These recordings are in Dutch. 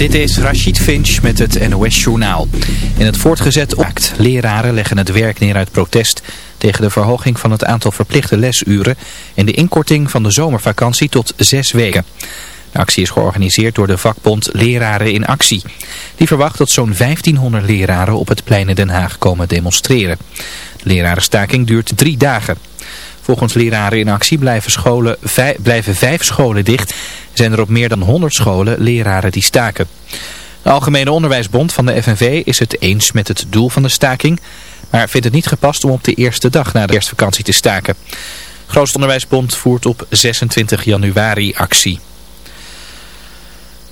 Dit is Rachid Finch met het NOS-journaal. In het voortgezet act leraren leggen het werk neer uit protest tegen de verhoging van het aantal verplichte lesuren en de inkorting van de zomervakantie tot zes weken. De actie is georganiseerd door de vakbond Leraren in Actie. Die verwacht dat zo'n 1500 leraren op het plein in Den Haag komen demonstreren. De lerarenstaking duurt drie dagen. Volgens leraren in actie blijven, scholen, blijven vijf scholen dicht. Zijn er op meer dan 100 scholen leraren die staken. De Algemene Onderwijsbond van de FNV is het eens met het doel van de staking, maar vindt het niet gepast om op de eerste dag na de kerstvakantie te staken. Grootste Onderwijsbond voert op 26 januari actie.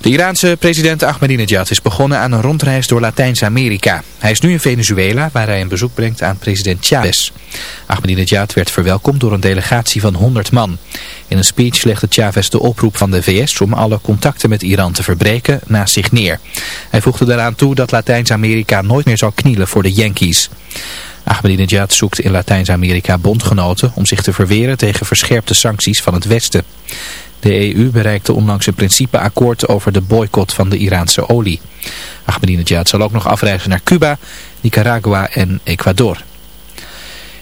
De Iraanse president Ahmadinejad is begonnen aan een rondreis door Latijns-Amerika. Hij is nu in Venezuela, waar hij een bezoek brengt aan president Chavez. Ahmadinejad werd verwelkomd door een delegatie van 100 man. In een speech legde Chavez de oproep van de VS om alle contacten met Iran te verbreken naast zich neer. Hij voegde daaraan toe dat Latijns-Amerika nooit meer zal knielen voor de Yankees. Ahmadinejad zoekt in Latijns-Amerika bondgenoten om zich te verweren tegen verscherpte sancties van het Westen. De EU bereikte onlangs een principeakkoord over de boycott van de Iraanse olie. Ahmadinejad zal ook nog afreizen naar Cuba, Nicaragua en Ecuador.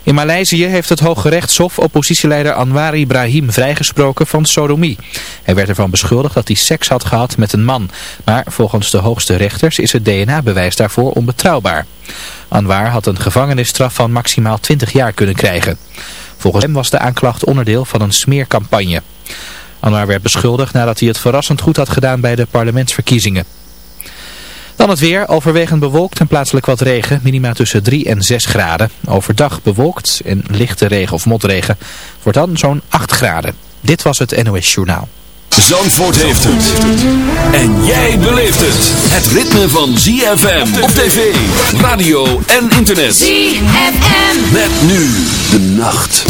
In Maleisië heeft het Hoge Rechtshof oppositieleider Anwar Ibrahim vrijgesproken van sodomie. Hij werd ervan beschuldigd dat hij seks had gehad met een man. Maar volgens de hoogste rechters is het DNA-bewijs daarvoor onbetrouwbaar. Anwar had een gevangenisstraf van maximaal 20 jaar kunnen krijgen. Volgens hem was de aanklacht onderdeel van een smeercampagne. Anwar werd beschuldigd nadat hij het verrassend goed had gedaan bij de parlementsverkiezingen. Dan het weer, overwegend bewolkt en plaatselijk wat regen, minima tussen 3 en 6 graden. Overdag bewolkt en lichte regen of motregen, wordt dan zo'n 8 graden. Dit was het NOS Journaal. Zandvoort heeft het. En jij beleeft het. Het ritme van ZFM op tv, radio en internet. ZFM. Met nu de nacht.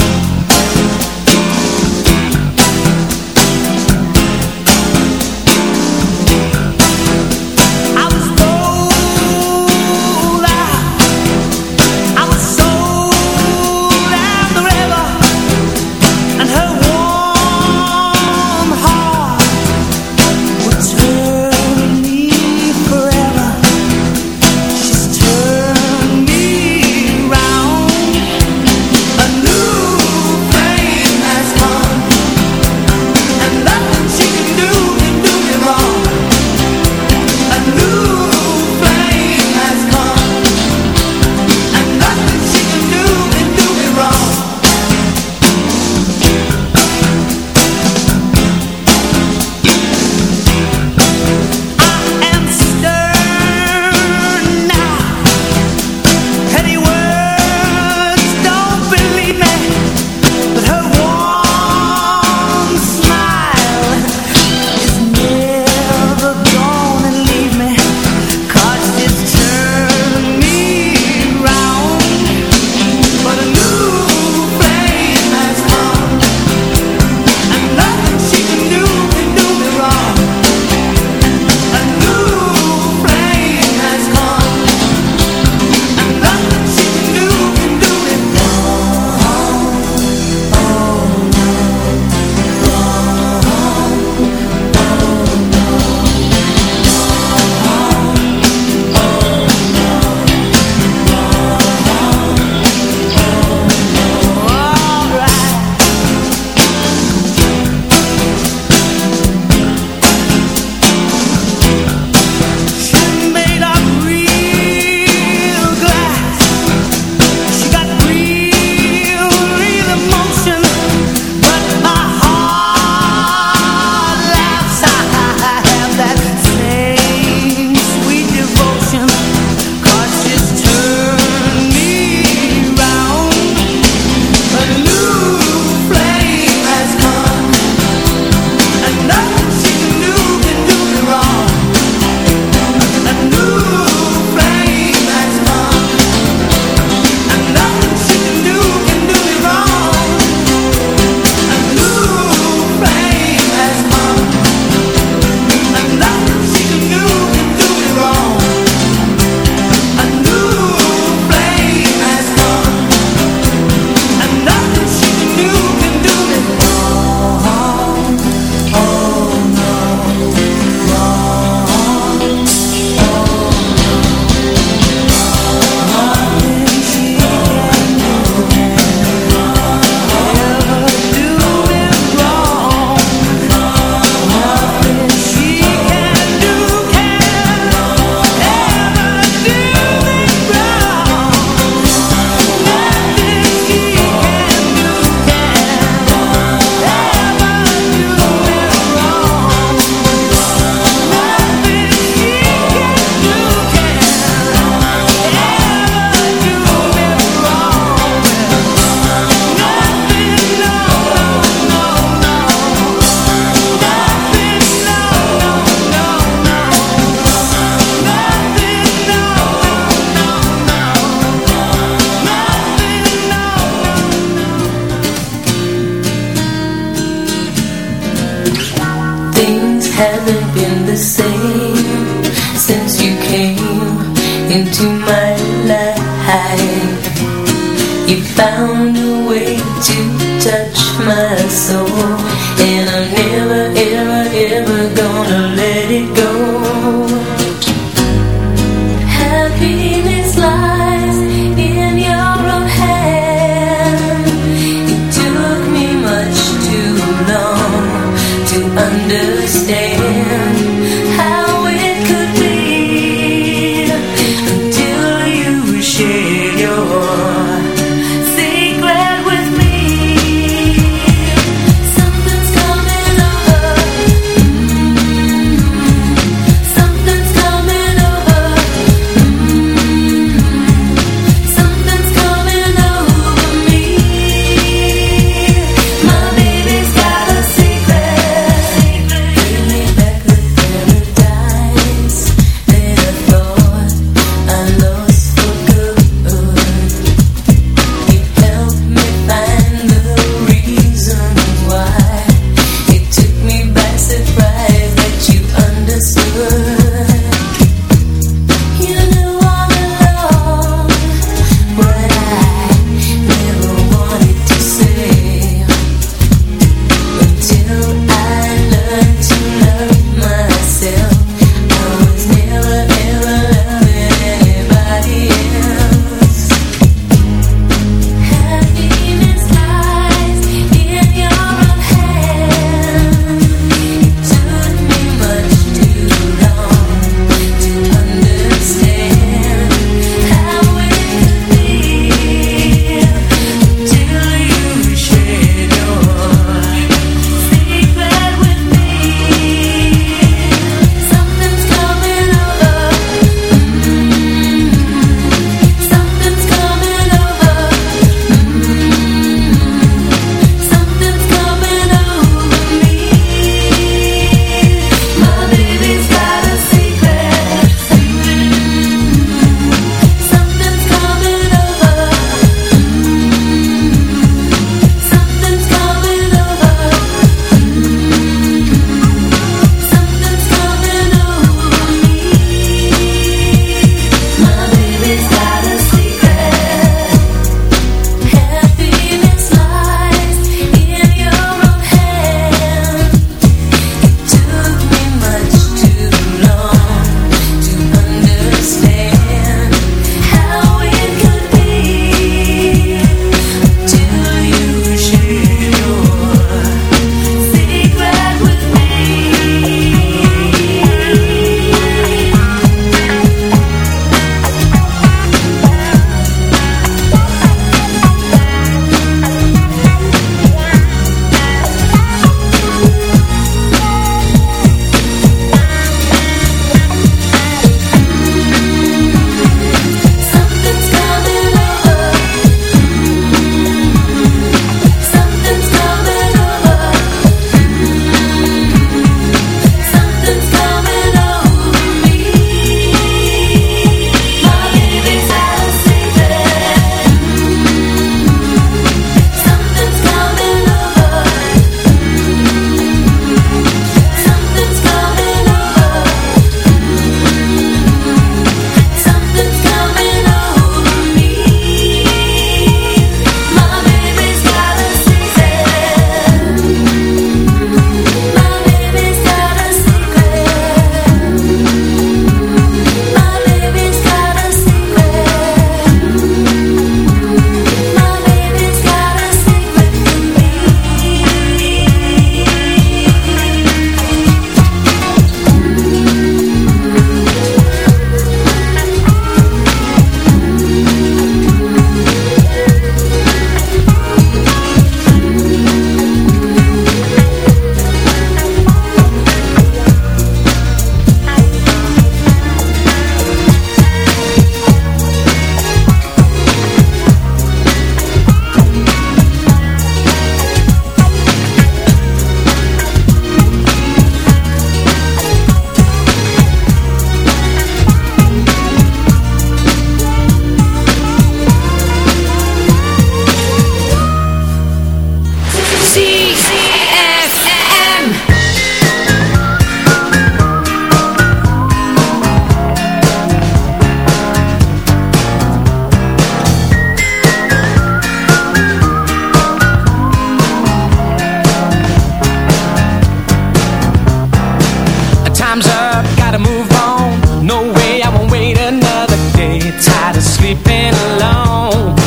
time's up, gotta move on. No way I won't wait another day. Tired of sleeping alone.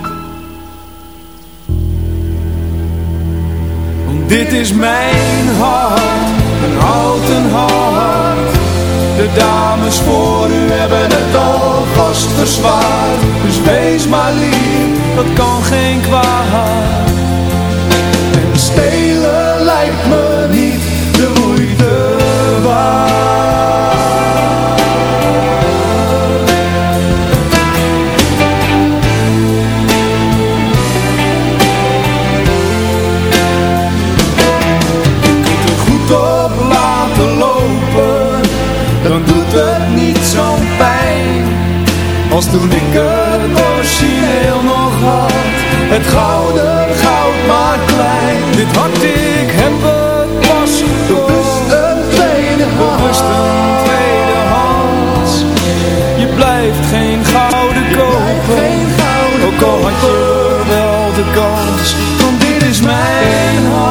Dit is mijn hart, een houten hart. De dames voor u hebben het al vast verzwaard. Dus wees maar lief, dat kan geen kwaad. En stelen Als toen ik het origineel nog had. Het gouden goud maar klein. Dit hart ik heb het pas Bewust een tweede Bewust een tweede hand. Je blijft geen gouden kopen Ook al had je wel de kans Want dit is mijn hart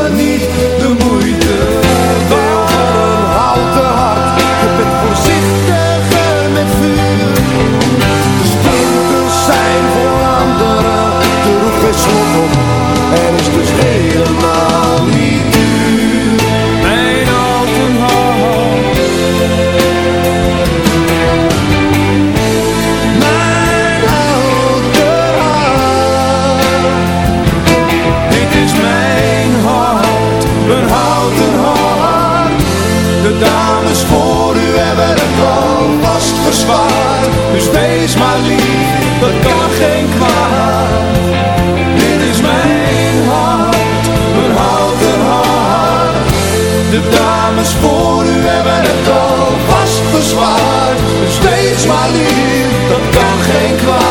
wees maar lief, dat kan geen kwaad. De dames voor u hebben het al vast verzwaard. Steeds maar lief, dat kan geen kwaad.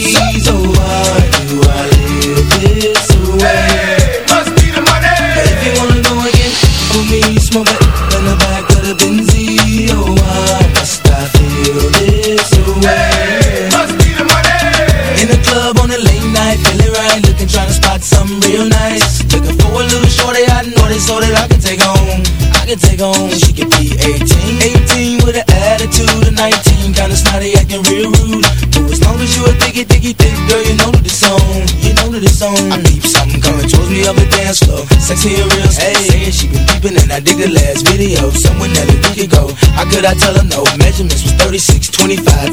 How could I tell her no? Measurements was 36, 25,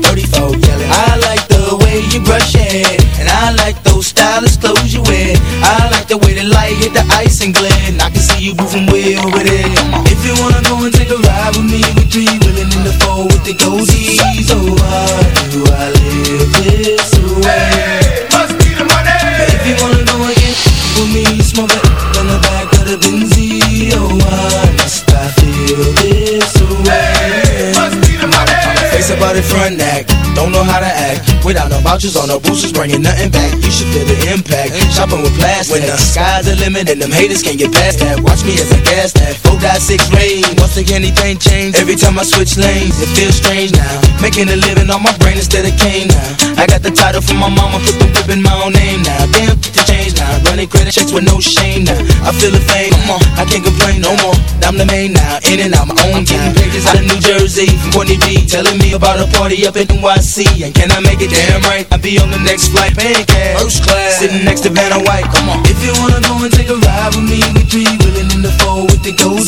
don't know how to act. Without no vouchers on no boosters, bringing nothing back. You should feel the impact. Shopping with plastic. When the sky's the limit and them haters can't get past that. Watch me as I gas that. 4.6 range. Once again, anything change. Every time I switch lanes, it feels strange now. Making a living on my brain instead of cane now. I got the title from my mama, put the whip in my own name now. Damn, the change now. Running credit checks with no shame now. I feel the fame, come on, I can't complain no more. I'm the main now, in and out my own time. Pages out of New Jersey from Courtney B, telling me about a party up in NYC. And can I make it damn right? I'll be on the next flight, paying cash. First class, sitting next to Vanna White. Come on, if you wanna go and take a ride with me, we three willing in the four with the goldies.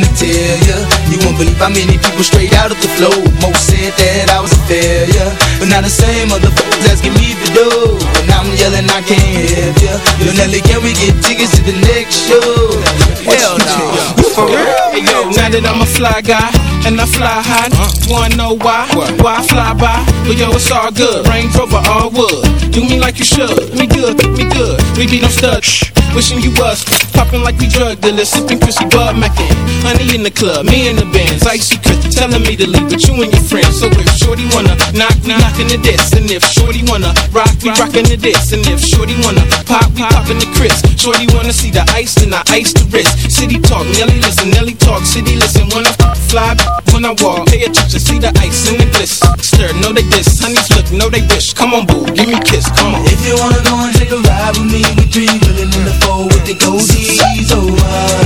got something to tell ya. You won't believe how many people straight out of the flow. Most said that I was a failure, but now the same motherfuckers asking me to do. And I'm yelling, I can't help ya. Yo, Nelly, can we get tickets to the next show? Hell no. For real? Hey yo, now that I'm a fly guy and I fly high, uh-huh. wanna know why? Why I fly by? But yo, it's all good. Range Rover, all wood. Do me like you should. Me good, me good. We be no studs. Wishing you was popping like we drug dealers, sipping Chrissy Bud Mackin. Honey in the club, me in the bands, icy Chris telling me to leave with you and your friends. So if Shorty wanna knock, we knockin' the this, and if Shorty wanna rock, we rockin' the this, and if Shorty wanna pop, we poppin' the Chris. Shorty wanna see the ice, then I ice the wrist. City talk, Nelly listen, Nelly talk, city listen. When I fly, when I walk, pay attention, see the ice and the bliss. Stir, know they diss, honeys look, know they wish. Come on, boo, give me a kiss, come on. If you wanna go and take a ride with me, we three willing in the four with the goldies. Oh, why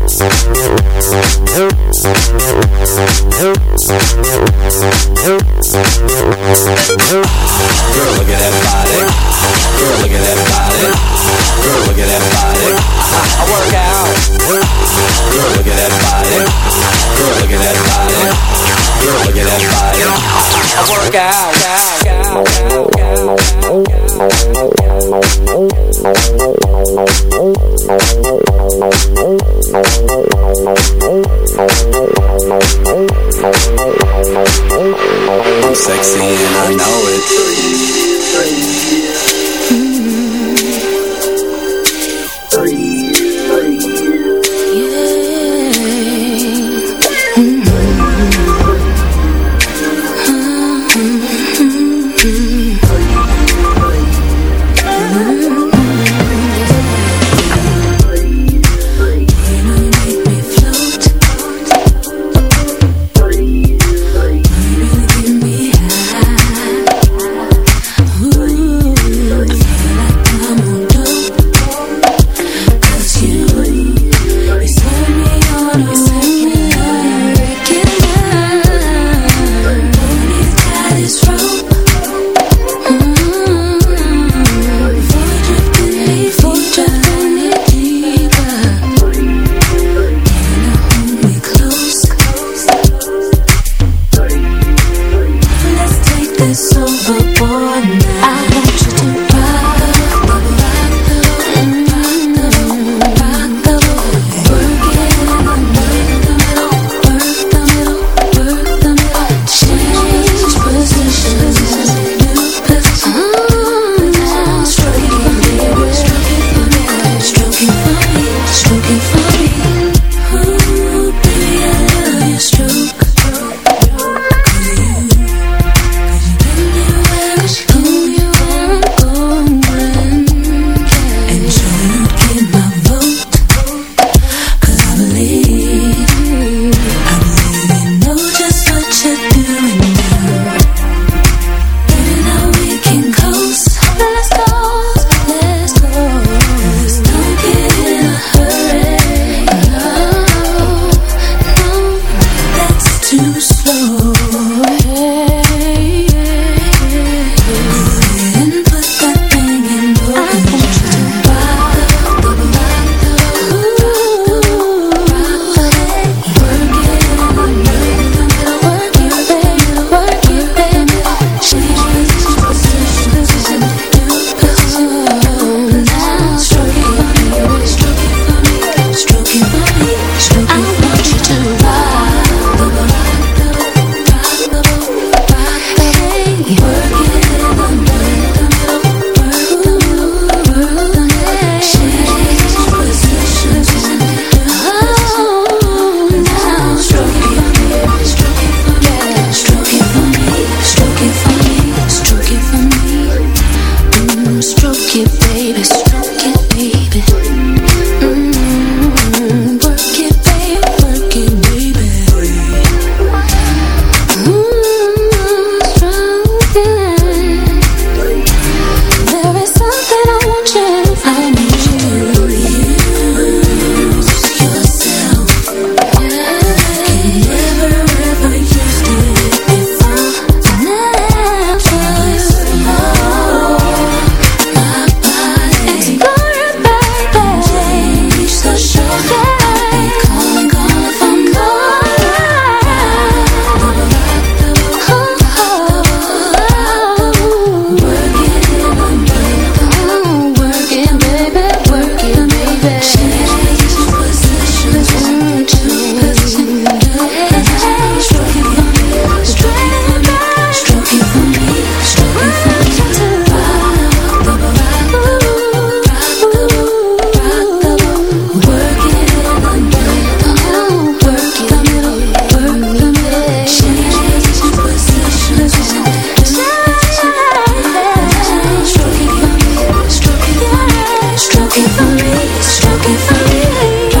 for me, struck for me.